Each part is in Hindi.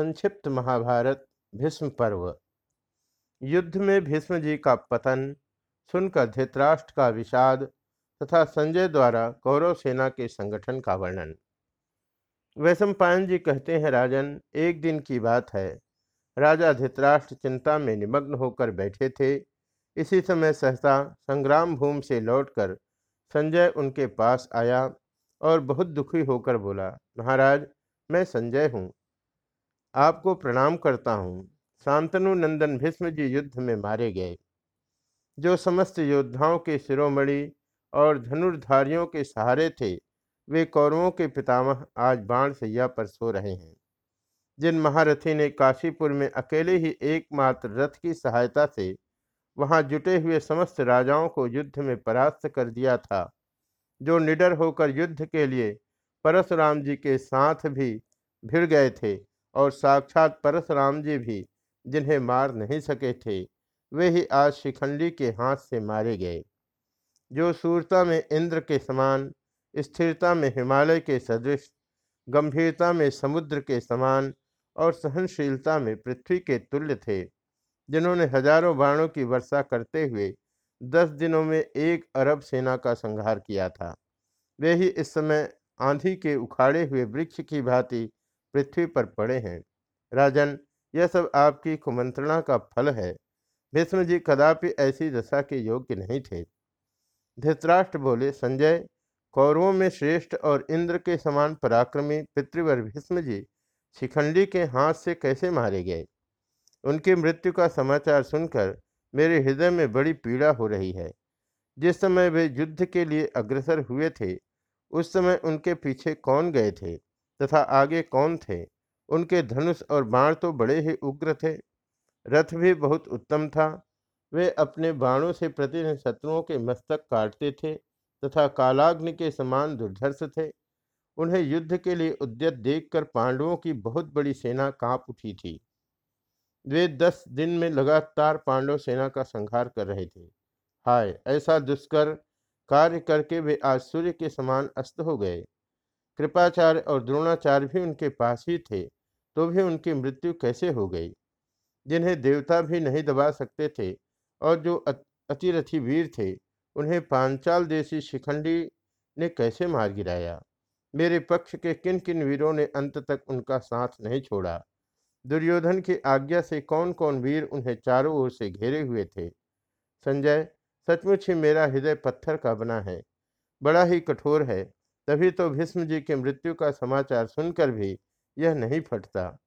संक्षिप्त महाभारत, भीष्म पर्व। युद्ध में भीष्म जी का पतन, सुनकर धृतराष्ट्र का विषाद तथा संजय द्वारा कौरव सेना के संगठन का वर्णन। वैश्व पायन जी कहते हैं, राजन, एक दिन की बात है। राजा धृतराष्ट्र चिंता में निमग्न होकर बैठे थे। इसी समय सहसा संग्राम भूमि से लौटकर संजय उनके पास आया और बहुत दुखी होकर बोला, महाराज, मैं संजय हूँ। आपको प्रणाम करता हूँ। शांतनु नंदन भीष्म जी युद्ध में मारे गए, जो समस्त योद्धाओं के शिरोमणि और धनुर्धारियों के सहारे थे, वे कौरवों के पितामह आज बाण सैया पर सो रहे हैं। जिन महारथी ने काशीपुर में अकेले ही एकमात्र रथ की सहायता से वहाँ जुटे हुए समस्त राजाओं को युद्ध में परास्त कर दिया था, जो निडर होकर युद्ध के लिए परशुराम जी के साथ भी भिड़ गए थे। और साक्षात परशुराम जी भी जिन्हें मार नहीं सके थे, वे ही आज शिखंडी के हाथ से मारे गए। जो सूरता में इंद्र के समान, स्थिरता में हिमालय के सदृश, गंभीरता में समुद्र के समान और सहनशीलता में पृथ्वी के तुल्य थे, जिन्होंने हज़ारों बाणों की वर्षा करते हुए दस दिनों में एक अरब सेना का संहार किया था। वे ही इस समय आंधी के उखाड़े हुए वृक्ष की भांति पृथ्वी पर पड़े हैं। राजन, यह सब आपकी कुमंत्रणा का फल है। भीष्म जी कदापि ऐसी दशा के योग्य नहीं थे। धृतराष्ट्र बोले, संजय, कौरवों में श्रेष्ठ और इंद्र के समान पराक्रमी पितृवर भीष्म जी शिखंडी के हाथ से कैसे मारे गए? उनकी मृत्यु का समाचार सुनकर मेरे हृदय में बड़ी पीड़ा हो रही है। जिस समय वे युद्ध के लिए अग्रसर हुए थे, उस समय उनके पीछे कौन गए थे? तथा आगे कौन थे? उनके धनुष और बाण तो बड़े ही उग्र थे। रथ भी बहुत उत्तम था। वे अपने बाणों से प्रतिदिन शत्रुओं के मस्तक काटते थे तथा कालाग्नि के समान दुर्धर्ष थे। उन्हें युद्ध के लिए उद्यत देखकर पांडवों की बहुत बड़ी सेना काँप उठी थी। वे दस दिन में लगातार पांडव सेना का संहार कर रहे थे। हाय, ऐसा दुष्कर कार्य करके वे आज सूर्य के समान अस्त हो गए। कृपाचार्य और द्रोणाचार्य भी उनके पास ही थे तो भी उनकी मृत्यु कैसे हो गई? जिन्हें देवता भी नहीं दबा सकते थे और जो अतिरथी वीर थे, उन्हें पांचाल देशी शिखंडी ने कैसे मार गिराया? मेरे पक्ष के किन किन वीरों ने अंत तक उनका साथ नहीं छोड़ा? दुर्योधन की आज्ञा से कौन कौन वीर उन्हें चारों ओर से घेरे हुए थे? संजय, सचमुच ही मेरा हृदय पत्थर का बना है, बड़ा ही कठोर है। तभी तो भीष्म जी की मृत्यु का समाचार सुनकर भी यह नहीं फटता।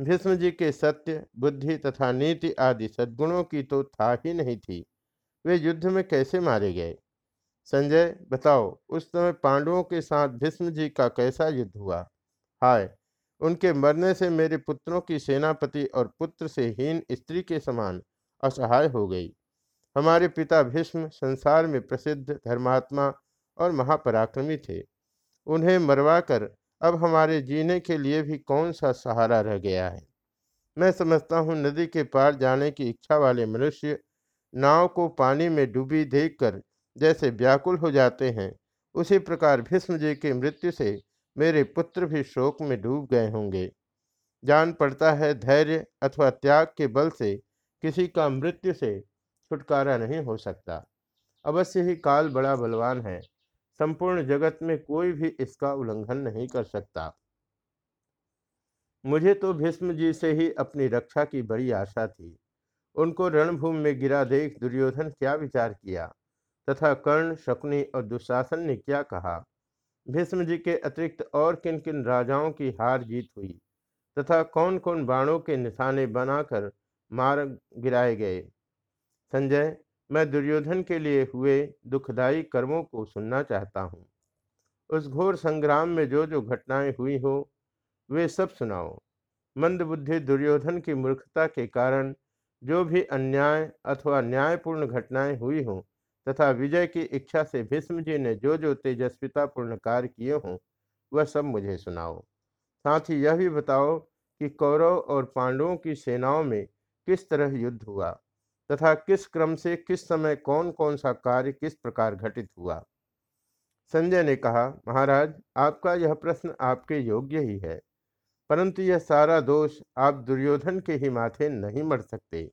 भीष्म जी के सत्य, बुद्धि तथा नीति आदि सद्गुणों की तो था ही नहीं थी। वे युद्ध में कैसे मारे गए? संजय, बताओ, उस समय पांडवों के साथ भीष्म जी का कैसा युद्ध हुआ? हाय, उनके मरने से मेरे पुत्रों की सेनापति और पुत्र से हीन स्त्री के समान असहाय हो गई। हमारे पिता भीष्म संसार में प्रसिद्ध धर्मात्मा और महापराक्रमी थे। उन्हें मरवाकर अब हमारे जीने के लिए भी कौन सा सहारा रह गया है? मैं समझता हूँ नदी के पार जाने की इच्छा वाले मनुष्य नाव को पानी में डूबी देखकर जैसे व्याकुल हो जाते हैं, उसी प्रकार भीष्म जी की मृत्यु से मेरे पुत्र भी शोक में डूब गए होंगे। जान पड़ता है धैर्य अथवा त्याग के बल से किसी का मृत्यु से छुटकारा नहीं हो सकता। अवश्य ही काल बड़ा बलवान है। संपूर्ण जगत में कोई भी इसका उल्लंघन नहीं कर सकता। मुझे तो भीष्म जी से ही अपनी रक्षा की बड़ी आशा थी। उनको रणभूमि में गिरा देख दुर्योधन क्या विचार किया तथा कर्ण, शकुनी और दुशासन ने क्या कहा। भीष्म जी के अतिरिक्त और किन किन राजाओं की हार जीत हुई तथा कौन कौन बाणों के निशाने बनाकर मार गिराए गए। संजय मैं दुर्योधन के लिए हुए दुखदायी कर्मों को सुनना चाहता हूँ। उस घोर संग्राम में जो जो घटनाएँ हुई हो, वे सब सुनाओ। मंदबुद्धि दुर्योधन की मूर्खता के कारण जो भी अन्याय अथवा न्यायपूर्ण घटनाएँ हुई हों तथा विजय की इच्छा से भीष्म जी ने जो जो तेजस्वितापूर्ण कार्य किए हों, वह सब मुझे सुनाओ। साथ ही यह भी बताओ कि कौरव और पांडवों की सेनाओं में किस तरह युद्ध हुआ? तथा किस क्रम से किस समय कौन कौन सा कार्य किस प्रकार घटित हुआ? संजय ने कहा, महाराज, आपका यह प्रश्न आपके योग्य ही है, परंतु यह सारा दोष आप दुर्योधन के ही माथे नहीं मर सकते।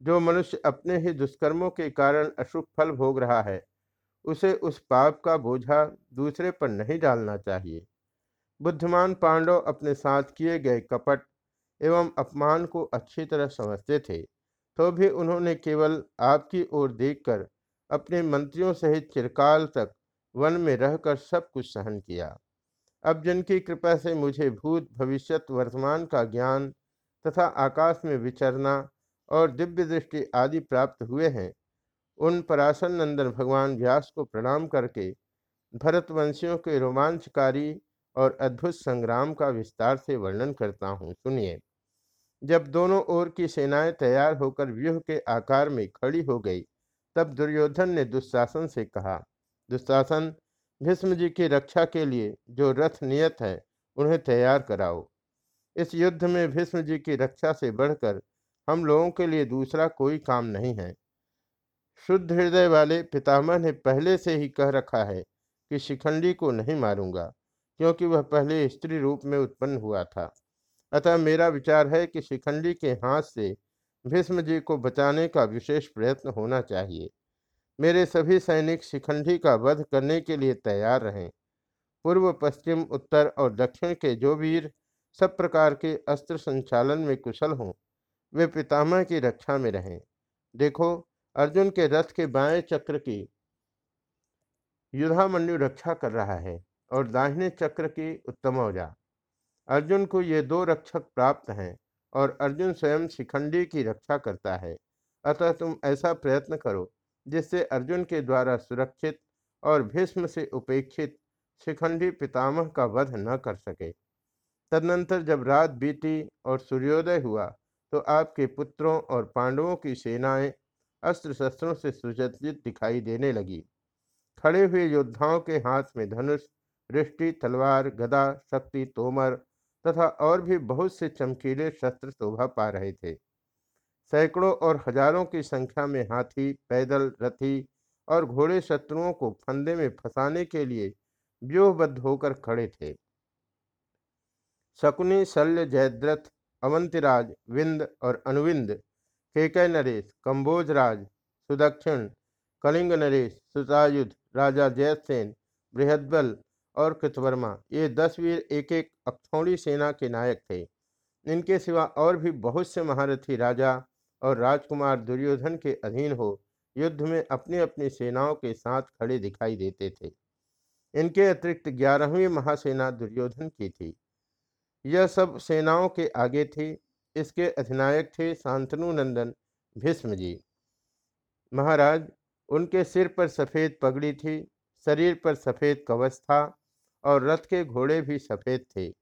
जो मनुष्य अपने ही दुष्कर्मों के कारण अशुभ फल भोग रहा है, उसे उस पाप का बोझा दूसरे पर नहीं डालना चाहिए। बुद्धिमान पांडव अपने साथ किए गए कपट एवं अपमान को अच्छी तरह समझते थे। तो भी उन्होंने केवल आपकी ओर देखकर अपने मंत्रियों सहित चिरकाल तक वन में रहकर सब कुछ सहन किया। अब जिनकी कृपा से मुझे भूत, भविष्यत, वर्तमान का ज्ञान तथा आकाश में विचरना और दिव्य दृष्टि आदि प्राप्त हुए हैं, उन पराशर नंदन भगवान व्यास को प्रणाम करके भरतवंशियों के रोमांचकारी और अद्भुत संग्राम का विस्तार से वर्णन करता हूँ। सुनिए। जब दोनों ओर की सेनाएँ तैयार होकर व्यूह के आकार में खड़ी हो गई, तब दुर्योधन ने दुशासन से कहा, दुशासन, भीष्म जी की रक्षा के लिए जो रथ नियत है, उन्हें तैयार कराओ। इस युद्ध में भीष्म जी की रक्षा से बढ़कर हम लोगों के लिए दूसरा कोई काम नहीं है। शुद्ध हृदय वाले पितामह ने पहले से ही कह रखा है कि शिखंडी को नहीं मारूँगा, क्योंकि वह पहले स्त्री रूप में उत्पन्न हुआ था। अतः मेरा विचार है कि शिखंडी के हाथ से भीष्म जी को बचाने का विशेष प्रयत्न होना चाहिए। मेरे सभी सैनिक शिखंडी का वध करने के लिए तैयार रहें। पूर्व, पश्चिम, उत्तर और दक्षिण के जो वीर सब प्रकार के अस्त्र संचालन में कुशल हों, वे पितामह की रक्षा में रहें। देखो, अर्जुन के रथ के बाएँ चक्र की युद्धामन्यु रक्षा कर रहा है और दाहिने चक्र की उत्तमौजा अर्जुन को ये दो रक्षक प्राप्त हैं और अर्जुन स्वयं शिखंडी की रक्षा करता है। अतः तुम ऐसा प्रयत्न करो, जिससे अर्जुन के द्वारा सुरक्षित और भीष्म से उपेक्षित शिखंडी पितामह का वध न कर सके। तदनंतर जब रात बीती और सूर्योदय हुआ तो आपके पुत्रों और पांडवों की सेनाएँ अस्त्र शस्त्रों से सुसज्जित दिखाई देने लगी। खड़े हुए योद्धाओं के हाथ में धनुष, दृष्टि, तलवार, गदा, शक्ति, तोमर तथा और भी बहुत से चमकीले शस्त्र शोभा पा रहे थे। सैकड़ों और हज़ारों की संख्या में हाथी, पैदल, रथी और घोड़े शत्रुओं को फंदे में फंसाने के लिए व्यूहबद्ध होकर खड़े थे। शकुनी, शल्य, जयद्रथ, अवंतिराज, विंद और अनुविंद, केकय नरेश कम्बोजराज सुदक्षिण, कलिंग नरेश सुतायुध राजा जयसेन, बृहदबल और कृतवर्मा, ये दस वीर एक एक अक्षौणी सेना के नायक थे। इनके सिवा और भी बहुत से महारथी राजा और राजकुमार दुर्योधन के अधीन हो, युद्ध में अपनी अपनी सेनाओं के साथ खड़े दिखाई देते थे। इनके अतिरिक्त ग्यारहवीं महासेना दुर्योधन की थी। यह सब सेनाओं के आगे थी। इसके अधिनायक थे शांतनु नंदन भीष्म जी। महाराज, उनके सिर पर सफ़ेद पगड़ी थी, शरीर पर सफ़ेद कवच था और रथ के घोड़े भी सफ़ेद थे।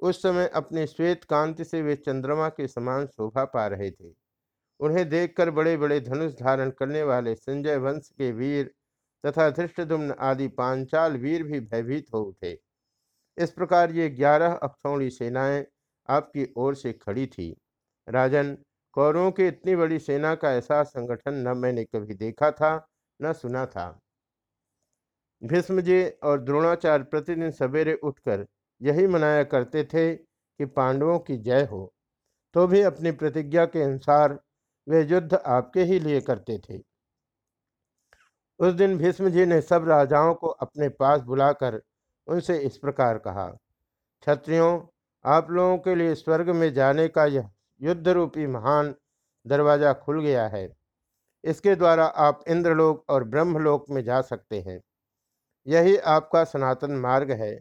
उस समय अपनी श्वेत कांति से वे चंद्रमा के समान शोभा पा रहे थे। उन्हें देखकर बड़े बड़े धनुष धारण करने वाले संजय वंश के वीर तथा धृष्टदुम्न आदि पांचाल वीर भी भयभीत हो उठे। इस प्रकार ये ग्यारह अक्षौड़ी सेनाएँ आपकी ओर से खड़ी थी। राजन, कौरवों की इतनी बड़ी सेना का ऐसा संगठन न मैंने कभी देखा था, न सुना था। भीष्म जी और द्रोणाचार्य प्रतिदिन सवेरे उठकर यही मनाया करते थे कि पांडवों की जय हो। तो भी अपनी प्रतिज्ञा के अनुसार वे युद्ध आपके ही लिए करते थे। उस दिन भीष्म जी ने सब राजाओं को अपने पास बुलाकर उनसे इस प्रकार कहा, क्षत्रियों, आप लोगों के लिए स्वर्ग में जाने का यह युद्ध रूपी महान दरवाज़ा खुल गया है। इसके द्वारा आप इंद्रलोक और ब्रह्मलोक में जा सकते हैं। यही आपका सनातन मार्ग है।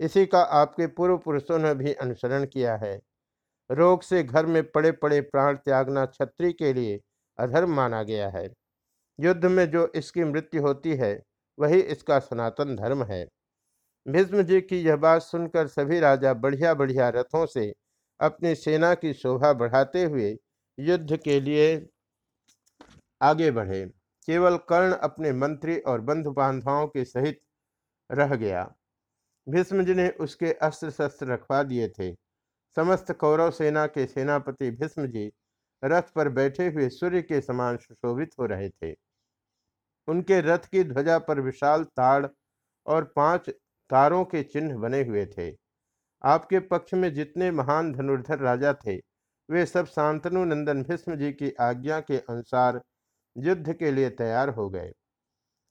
इसी का आपके पूर्व पुरुषों ने भी अनुसरण किया है। रोग से घर में पड़े पड़े प्राण त्यागना छत्री के लिए अधर्म माना गया है। युद्ध में जो इसकी मृत्यु होती है, वही इसका सनातन धर्म है। भीष्म जी की यह बात सुनकर सभी राजा बढ़िया बढ़िया रथों से अपनी सेना की शोभा बढ़ाते हुए युद्ध के लिए आगे बढ़े। केवल कर्ण अपने मंत्री और बंधु बांधवाओं के सहित रह गया। भीष्म जी ने उसके अस्त्र शस्त्र रखवा दिए थे। समस्त कौरव सेना के सेनापति भीष्म जी रथ पर बैठे हुए सूर्य के समान सुशोभित हो रहे थे। उनके रथ की ध्वजा पर विशाल ताड़ और पाँच तारों के चिन्ह बने हुए थे। आपके पक्ष में जितने महान धनुर्धर राजा थे, वे सब शांतनु नंदन भीष्म जी की आज्ञा के अनुसार युद्ध के लिए तैयार हो गए।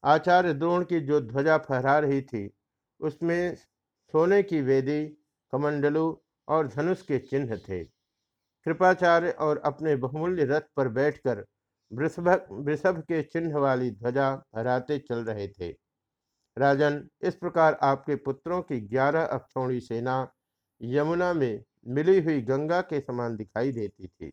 आचार्य द्रोण की जो ध्वजा फहरा रही थी, उसमें सोने की वेदी, कमंडलू और धनुष के चिन्ह थे। कृपाचार्य और अपने बहुमूल्य रथ पर बैठकर वृषभ वृषभ के चिन्ह वाली ध्वजा फहराते चल रहे थे। राजन, इस प्रकार आपके पुत्रों की ग्यारह अक्षौणी सेना यमुना में मिली हुई गंगा के समान दिखाई देती थी।